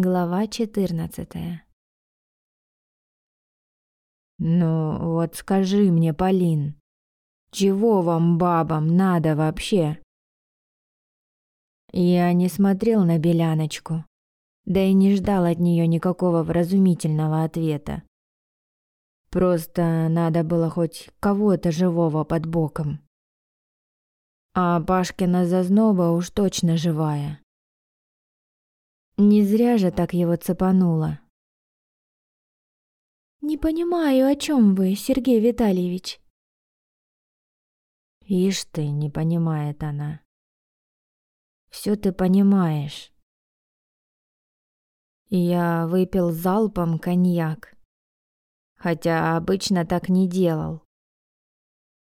Глава 14. Ну, вот скажи мне, Полин, чего вам, бабам, надо вообще? Я не смотрел на Беляночку, да и не ждал от нее никакого вразумительного ответа. Просто надо было хоть кого-то живого под боком. А Пашкина зазноба уж точно живая. Не зря же так его цепануло. «Не понимаю, о чем вы, Сергей Витальевич?» «Ишь ты, не понимает она. Все ты понимаешь. Я выпил залпом коньяк, хотя обычно так не делал.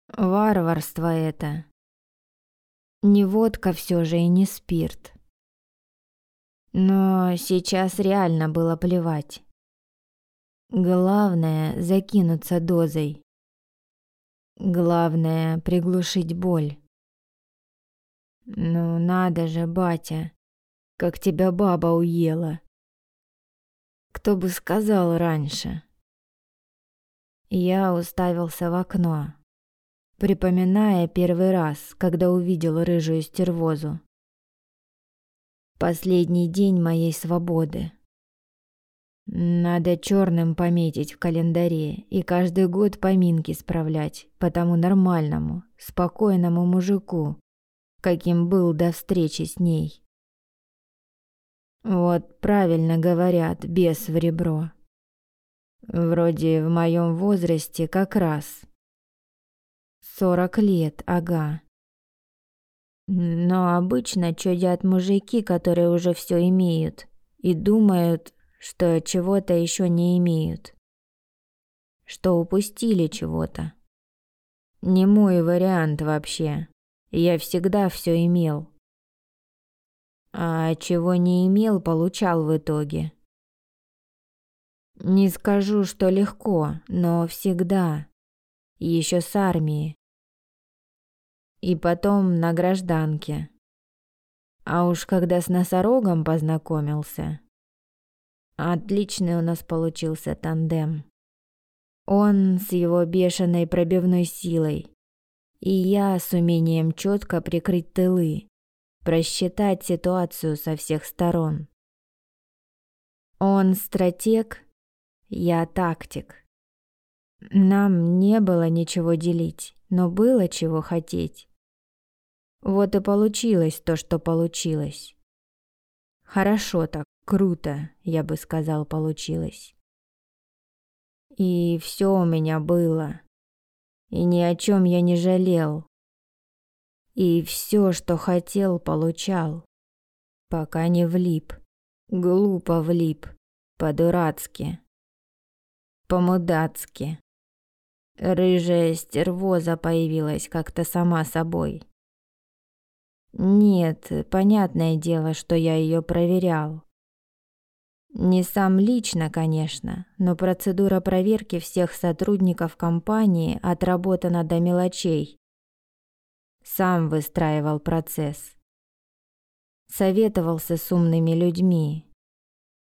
Варварство это. Не водка все же и не спирт. Но сейчас реально было плевать. Главное — закинуться дозой. Главное — приглушить боль. Ну надо же, батя, как тебя баба уела. Кто бы сказал раньше. Я уставился в окно, припоминая первый раз, когда увидел рыжую стервозу. Последний день моей свободы. Надо черным пометить в календаре и каждый год поминки справлять по тому нормальному, спокойному мужику, каким был до встречи с ней. Вот правильно говорят, бес в ребро. Вроде в моем возрасте как раз. Сорок лет, ага. Но обычно чудят мужики, которые уже все имеют, и думают, что чего-то еще не имеют. Что упустили чего-то. Не мой вариант вообще. Я всегда все имел. А чего не имел, получал в итоге. Не скажу, что легко, но всегда. Еще с армии и потом на гражданке. А уж когда с носорогом познакомился, отличный у нас получился тандем. Он с его бешеной пробивной силой, и я с умением четко прикрыть тылы, просчитать ситуацию со всех сторон. Он стратег, я тактик. Нам не было ничего делить, но было чего хотеть. Вот и получилось то, что получилось. Хорошо так, круто, я бы сказал, получилось. И все у меня было. И ни о чем я не жалел. И все, что хотел, получал. Пока не влип. Глупо влип. По-дурацки. По-мудацки. Рыжая стервоза появилась как-то сама собой. Нет, понятное дело, что я ее проверял. Не сам лично, конечно, но процедура проверки всех сотрудников компании отработана до мелочей. Сам выстраивал процесс. Советовался с умными людьми,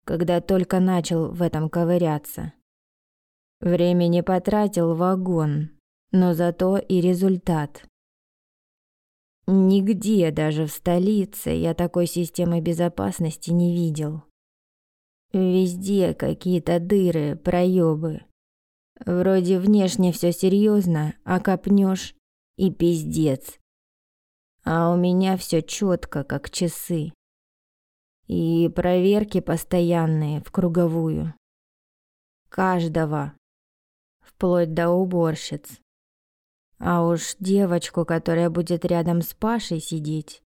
когда только начал в этом ковыряться. Времени потратил вагон, но зато и результат. Нигде, даже в столице, я такой системы безопасности не видел. Везде какие-то дыры, проебы. Вроде внешне все серьезно, а копнешь и пиздец. А у меня все четко, как часы. И проверки постоянные в круговую. Каждого. Вплоть до уборщиц. А уж девочку, которая будет рядом с Пашей сидеть,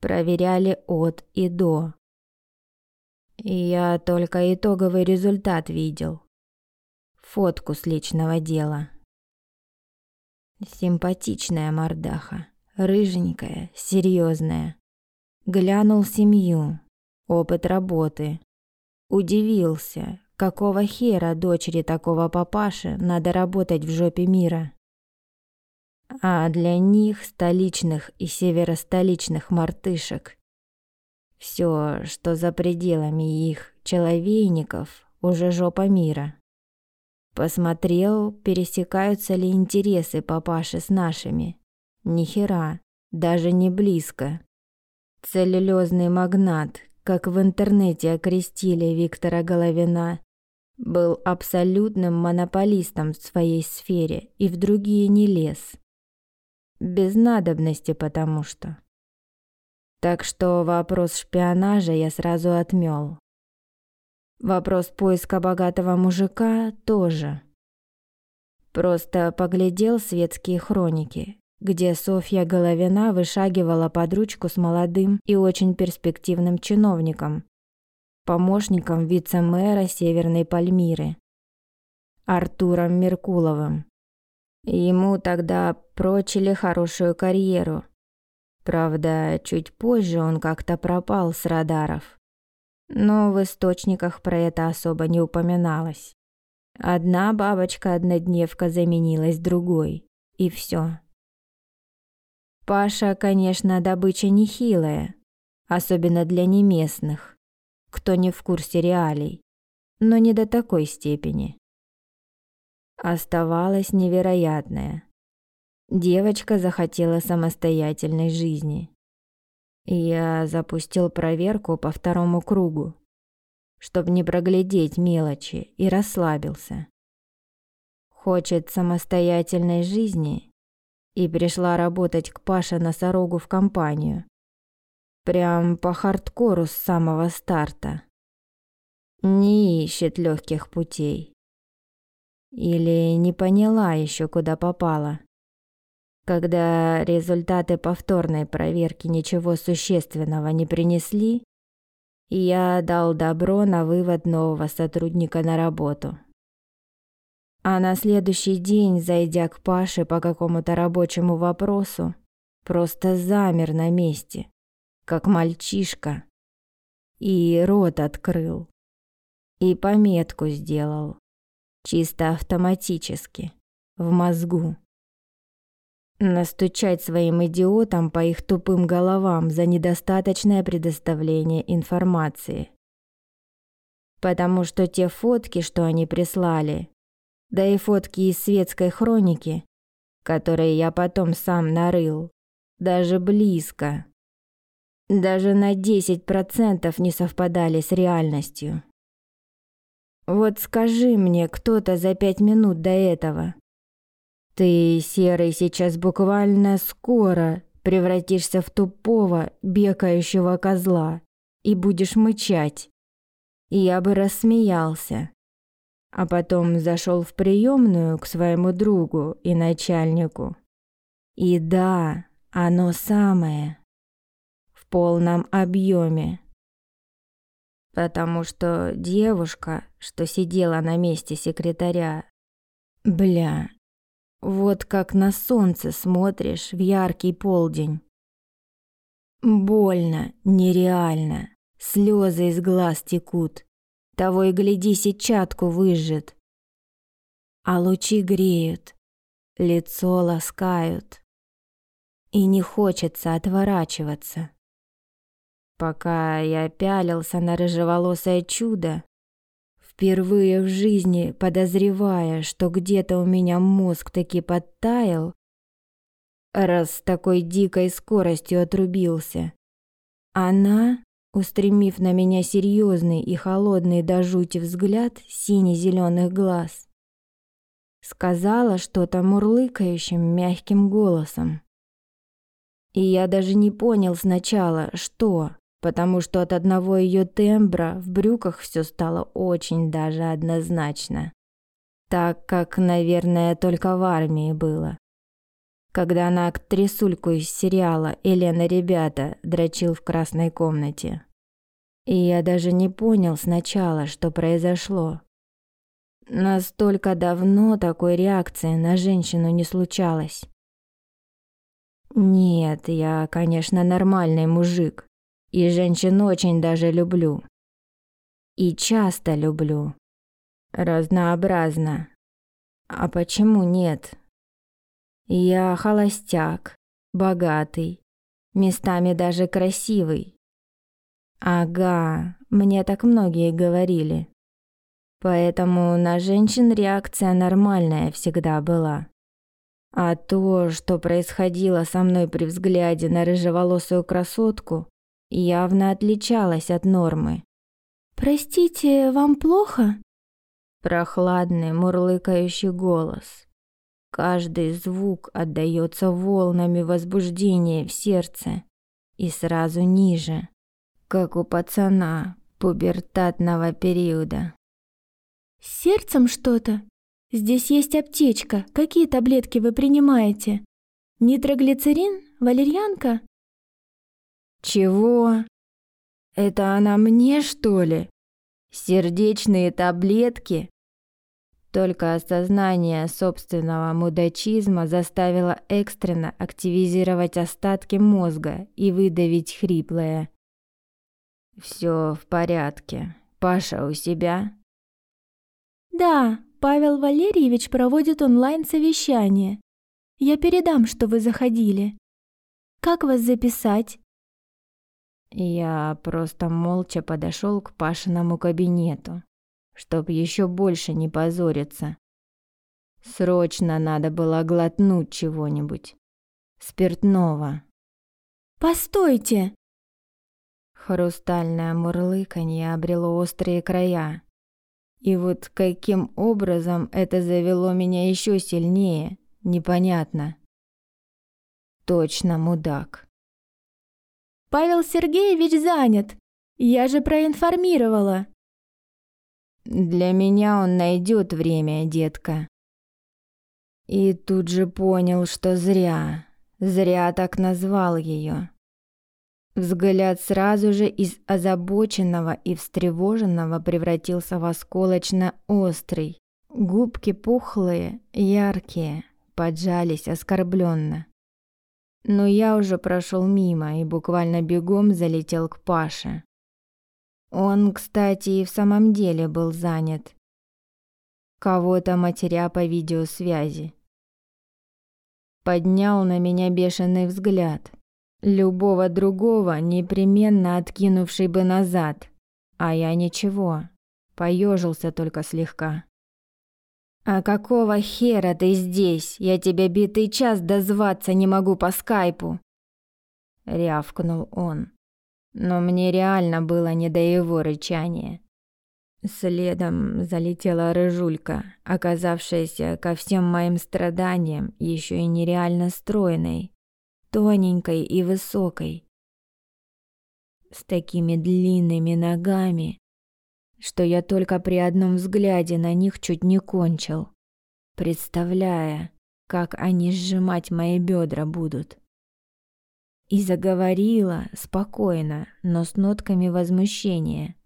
проверяли от и до. Я только итоговый результат видел. Фотку с личного дела. Симпатичная мордаха, рыженькая, серьезная. Глянул семью, опыт работы. Удивился, какого хера дочери такого папаши надо работать в жопе мира а для них, столичных и северостоличных мартышек, Все, что за пределами их человейников, уже жопа мира. Посмотрел, пересекаются ли интересы папаши с нашими. Ни хера, даже не близко. Целлюлезный магнат, как в интернете окрестили Виктора Головина, был абсолютным монополистом в своей сфере и в другие не лез. Без надобности потому что. Так что вопрос шпионажа я сразу отмёл. Вопрос поиска богатого мужика тоже. Просто поглядел светские хроники, где Софья Головина вышагивала под ручку с молодым и очень перспективным чиновником, помощником вице-мэра Северной Пальмиры, Артуром Меркуловым. Ему тогда прочили хорошую карьеру. Правда, чуть позже он как-то пропал с радаров. Но в источниках про это особо не упоминалось. Одна бабочка-однодневка заменилась другой, и все. Паша, конечно, добыча нехилая, особенно для неместных, кто не в курсе реалий, но не до такой степени. Оставалось невероятное. Девочка захотела самостоятельной жизни. Я запустил проверку по второму кругу, чтобы не проглядеть мелочи, и расслабился. Хочет самостоятельной жизни и пришла работать к Паше Носорогу в компанию. Прям по хардкору с самого старта. Не ищет легких путей. Или не поняла еще, куда попала. Когда результаты повторной проверки ничего существенного не принесли, я дал добро на вывод нового сотрудника на работу. А на следующий день, зайдя к Паше по какому-то рабочему вопросу, просто замер на месте, как мальчишка, и рот открыл, и пометку сделал чисто автоматически, в мозгу. Настучать своим идиотам по их тупым головам за недостаточное предоставление информации. Потому что те фотки, что они прислали, да и фотки из светской хроники, которые я потом сам нарыл, даже близко, даже на 10% не совпадали с реальностью. Вот скажи мне кто-то за пять минут до этого. Ты, Серый, сейчас буквально скоро превратишься в тупого, бекающего козла и будешь мычать. И я бы рассмеялся. А потом зашел в приемную к своему другу и начальнику. И да, оно самое. В полном объеме потому что девушка, что сидела на месте секретаря, бля, вот как на солнце смотришь в яркий полдень. Больно, нереально, слезы из глаз текут, того и гляди, сетчатку выжжет. А лучи греют, лицо ласкают, и не хочется отворачиваться. Пока я пялился на рыжеволосое чудо, впервые в жизни подозревая, что где-то у меня мозг таки подтаял, раз с такой дикой скоростью отрубился. Она, устремив на меня серьезный и холодный до жути взгляд сине-зеленых глаз, сказала что-то мурлыкающим мягким голосом. И я даже не понял сначала, что, потому что от одного ее тембра в брюках все стало очень даже однозначно. Так как, наверное, только в армии было. Когда она актрисульку из сериала «Елена, ребята» дрочил в красной комнате. И я даже не понял сначала, что произошло. Настолько давно такой реакции на женщину не случалось. Нет, я, конечно, нормальный мужик, и женщин очень даже люблю. И часто люблю. Разнообразно. А почему нет? Я холостяк, богатый, местами даже красивый. Ага, мне так многие говорили. Поэтому на женщин реакция нормальная всегда была. А то, что происходило со мной при взгляде на рыжеволосую красотку, явно отличалось от нормы. «Простите, вам плохо?» Прохладный, мурлыкающий голос. Каждый звук отдаётся волнами возбуждения в сердце и сразу ниже, как у пацана пубертатного периода. «С сердцем что-то? Здесь есть аптечка. Какие таблетки вы принимаете? Нитроглицерин? Валерьянка?» «Чего? Это она мне, что ли? Сердечные таблетки?» Только осознание собственного мудачизма заставило экстренно активизировать остатки мозга и выдавить хриплое. «Всё в порядке. Паша у себя?» «Да, Павел Валерьевич проводит онлайн-совещание. Я передам, что вы заходили. Как вас записать?» Я просто молча подошел к Пашиному кабинету, чтоб еще больше не позориться. Срочно надо было глотнуть чего-нибудь. Спиртного. «Постойте!» Хрустальное мурлыканье обрело острые края. И вот каким образом это завело меня еще сильнее, непонятно. Точно мудак. Павел Сергеевич занят. Я же проинформировала. Для меня он найдет время, детка. И тут же понял, что зря, зря так назвал ее. Взгляд сразу же из озабоченного и встревоженного превратился в осколочно-острый. Губки пухлые, яркие, поджались оскорбленно. Но я уже прошел мимо и буквально бегом залетел к Паше. Он, кстати, и в самом деле был занят. Кого-то матеря по видеосвязи. Поднял на меня бешеный взгляд. Любого другого, непременно откинувший бы назад. А я ничего, поежился только слегка. «А какого хера ты здесь? Я тебя битый час дозваться не могу по скайпу!» Рявкнул он. Но мне реально было не до его рычания. Следом залетела рыжулька, оказавшаяся ко всем моим страданиям еще и нереально стройной, тоненькой и высокой, с такими длинными ногами, что я только при одном взгляде на них чуть не кончил, представляя, как они сжимать мои бедра будут. И заговорила спокойно, но с нотками возмущения.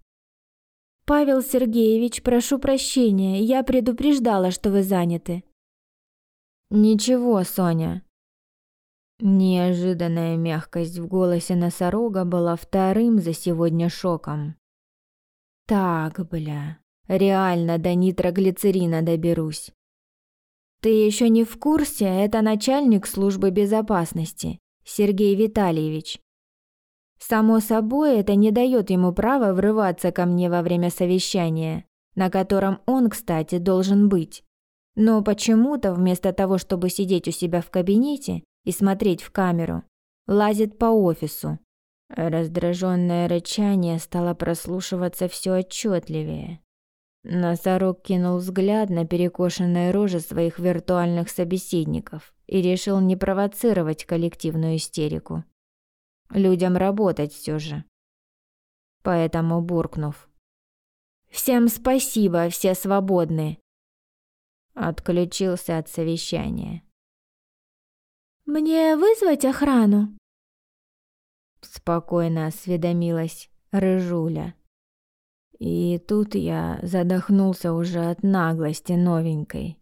«Павел Сергеевич, прошу прощения, я предупреждала, что вы заняты». «Ничего, Соня, Неожиданная мягкость в голосе носорога была вторым за сегодня шоком. Так, бля, реально до нитроглицерина доберусь. Ты еще не в курсе, это начальник службы безопасности, Сергей Витальевич. Само собой, это не дает ему права врываться ко мне во время совещания, на котором он, кстати, должен быть. Но почему-то вместо того, чтобы сидеть у себя в кабинете, и смотреть в камеру. Лазит по офису. Раздраженное рычание стало прослушиваться все отчетливее. Носорог кинул взгляд на перекошенные рожи своих виртуальных собеседников и решил не провоцировать коллективную истерику. Людям работать все же. Поэтому буркнув. «Всем спасибо, все свободны!» Отключился от совещания. «Мне вызвать охрану?» Спокойно осведомилась Рыжуля. И тут я задохнулся уже от наглости новенькой.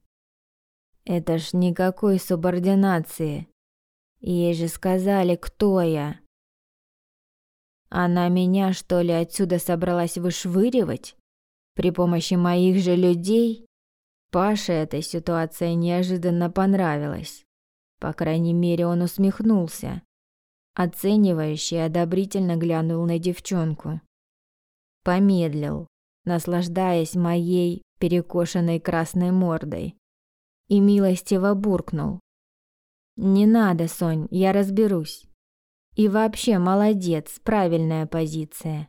Это ж никакой субординации. Ей же сказали, кто я. Она меня, что ли, отсюда собралась вышвыривать? При помощи моих же людей? Паше эта ситуация неожиданно понравилась. По крайней мере, он усмехнулся. Оценивающе одобрительно глянул на девчонку. Помедлил, наслаждаясь моей перекошенной красной мордой, и милостиво буркнул. «Не надо, Сонь, я разберусь. И вообще молодец, правильная позиция».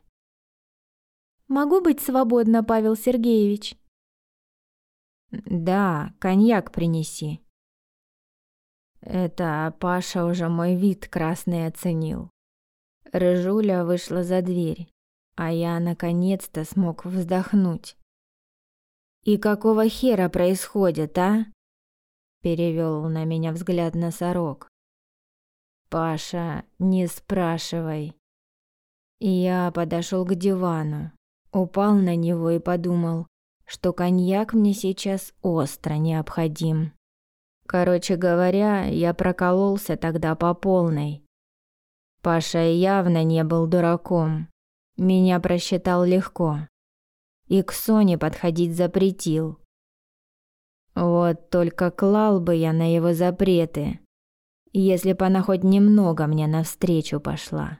«Могу быть свободна, Павел Сергеевич?» «Да, коньяк принеси». Это Паша уже мой вид красный оценил. Рыжуля вышла за дверь, а я наконец-то смог вздохнуть. «И какого хера происходит, а?» Перевел на меня взгляд носорог. «Паша, не спрашивай». Я подошел к дивану, упал на него и подумал, что коньяк мне сейчас остро необходим. Короче говоря, я прокололся тогда по полной. Паша явно не был дураком. Меня просчитал легко. И к Соне подходить запретил. Вот только клал бы я на его запреты, если бы она хоть немного мне навстречу пошла.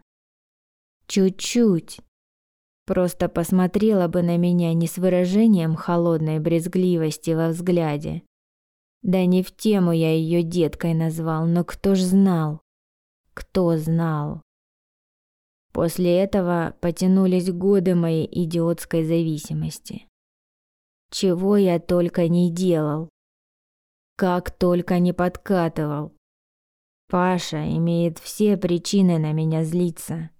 Чуть-чуть. Просто посмотрела бы на меня не с выражением холодной брезгливости во взгляде, да не в тему я ее деткой назвал, но кто ж знал? Кто знал? После этого потянулись годы моей идиотской зависимости. Чего я только не делал. Как только не подкатывал. Паша имеет все причины на меня злиться.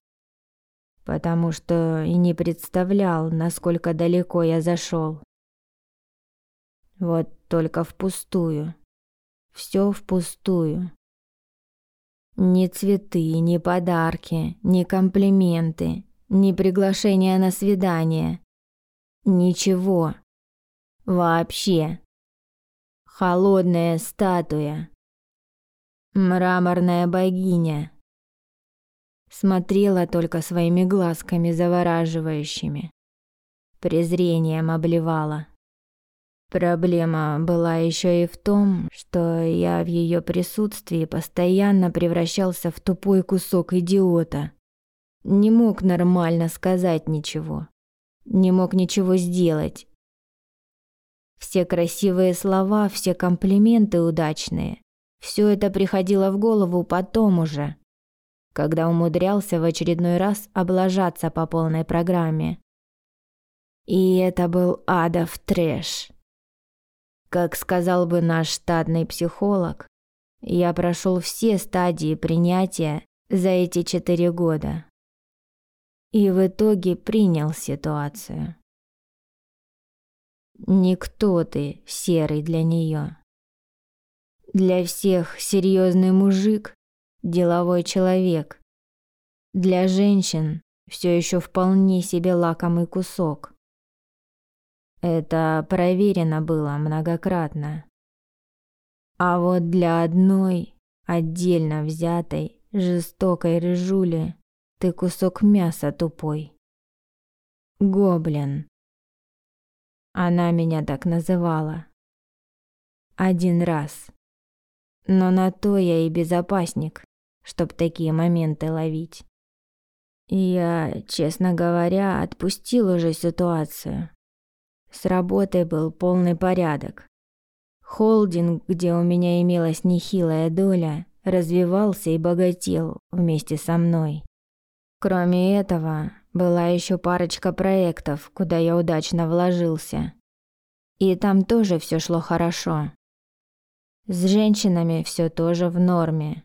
Потому что и не представлял, насколько далеко я зашел. Вот только впустую. Все впустую. Ни цветы, ни подарки, ни комплименты, ни приглашения на свидание. Ничего. Вообще. Холодная статуя. Мраморная богиня. Смотрела только своими глазками завораживающими. Презрением обливала. Проблема была еще и в том, что я в ее присутствии постоянно превращался в тупой кусок идиота. Не мог нормально сказать ничего. Не мог ничего сделать. Все красивые слова, все комплименты удачные. Все это приходило в голову потом уже, когда умудрялся в очередной раз облажаться по полной программе. И это был адов трэш. Как сказал бы наш штатный психолог, я прошел все стадии принятия за эти четыре года. И в итоге принял ситуацию. Никто ты серый для нее. Для всех серьезный мужик, деловой человек. Для женщин все еще вполне себе лакомый кусок. Это проверено было многократно. А вот для одной, отдельно взятой, жестокой рыжули, ты кусок мяса тупой. Гоблин. Она меня так называла. Один раз. Но на то я и безопасник, чтоб такие моменты ловить. Я, честно говоря, отпустил уже ситуацию. С работой был полный порядок. Холдинг, где у меня имелась нехилая доля, развивался и богател вместе со мной. Кроме этого, была еще парочка проектов, куда я удачно вложился. И там тоже все шло хорошо. С женщинами все тоже в норме.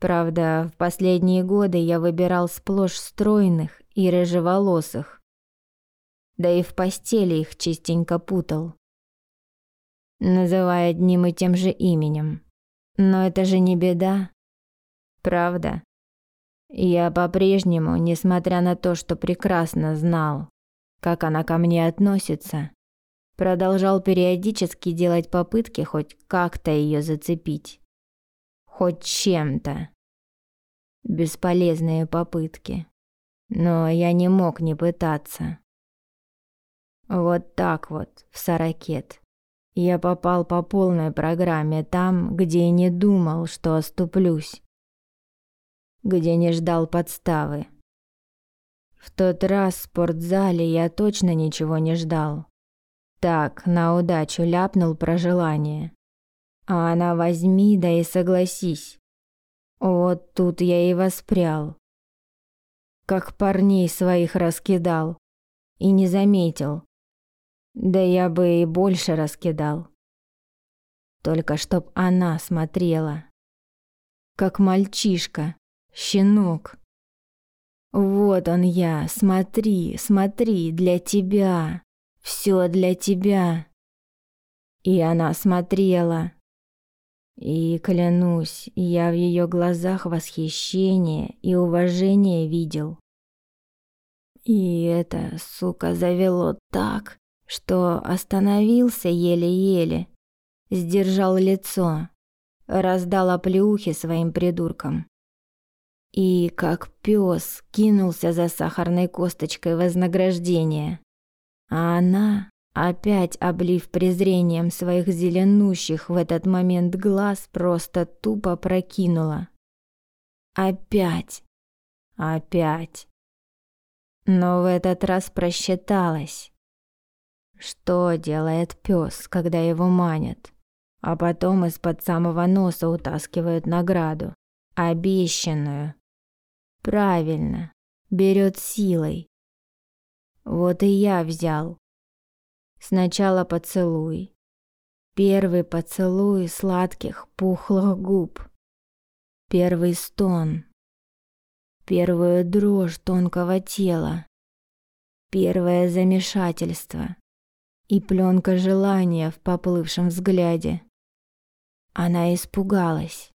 Правда, в последние годы я выбирал сплошь стройных и рыжеволосых, да и в постели их частенько путал, называя одним и тем же именем. Но это же не беда, правда? Я по-прежнему, несмотря на то, что прекрасно знал, как она ко мне относится, продолжал периодически делать попытки хоть как-то ее зацепить. Хоть чем-то. Бесполезные попытки. Но я не мог не пытаться. Вот так вот, в Саракет. Я попал по полной программе там, где не думал, что оступлюсь. где не ждал подставы. В тот раз в спортзале я точно ничего не ждал. Так, на удачу ляпнул про желание. А она возьми, да и согласись. Вот тут я и воспрял. Как парней своих раскидал. И не заметил. Да я бы и больше раскидал. Только чтоб она смотрела. Как мальчишка, щенок. Вот он я, смотри, смотри, для тебя. Все для тебя. И она смотрела. И, клянусь, я в ее глазах восхищение и уважение видел. И это, сука, завело так, что остановился еле-еле, сдержал лицо, раздал оплеухи своим придуркам. И, как пес, кинулся за сахарной косточкой вознаграждения. А она, опять облив презрением своих зеленущих в этот момент глаз, просто тупо прокинула. Опять. Опять. Но в этот раз просчиталась. Что делает пес, когда его манят, а потом из-под самого носа утаскивают награду, обещанную? Правильно, берет силой, вот и я взял. Сначала поцелуй. Первый поцелуй сладких, пухлых губ. Первый стон. Первую дрожь тонкого тела. Первое замешательство. И пленка желания в поплывшем взгляде. Она испугалась.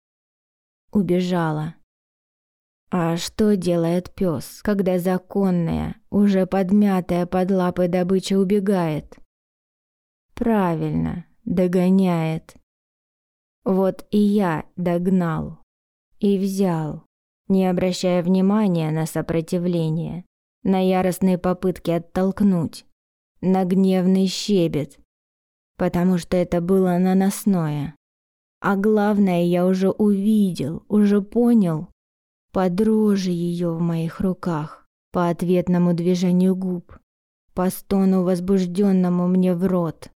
Убежала. А что делает пес, когда законная, уже подмятая под лапы добыча убегает? Правильно, догоняет. Вот и я догнал и взял, не обращая внимания на сопротивление, на яростные попытки оттолкнуть, на гневный щебет, потому что это было наносное. А главное, я уже увидел, уже понял, по дрожи ее в моих руках, по ответному движению губ, по стону возбужденному мне в рот.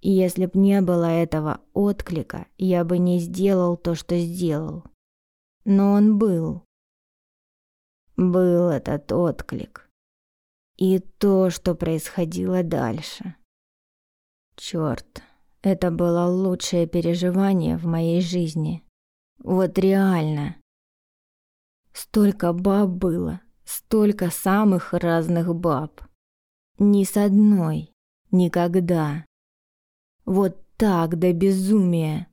И если б не было этого отклика, я бы не сделал то, что сделал. Но он был. Был этот отклик. И то, что происходило дальше. Черт, это было лучшее переживание в моей жизни. Вот реально. Столько баб было, столько самых разных баб. Ни с одной, никогда. Вот так до безумия.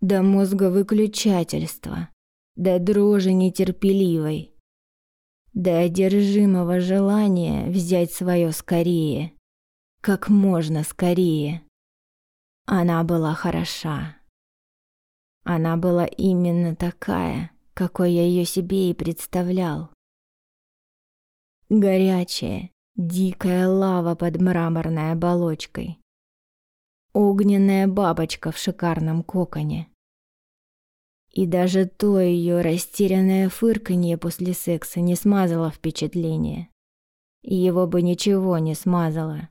До мозга выключательства, до дрожи нетерпеливой, до одержимого желания взять свое скорее, как можно скорее. Она была хороша. Она была именно такая, какой я ее себе и представлял. Горячая, дикая лава под мраморной оболочкой. Огненная бабочка в шикарном коконе. И даже то ее растерянное фырканье после секса не смазало впечатление. И его бы ничего не смазало.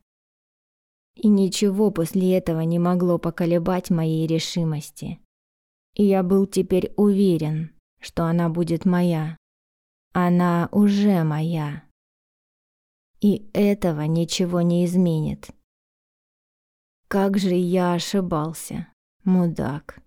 И ничего после этого не могло поколебать моей решимости. И я был теперь уверен, что она будет моя. Она уже моя. И этого ничего не изменит. Как же я ошибался, мудак.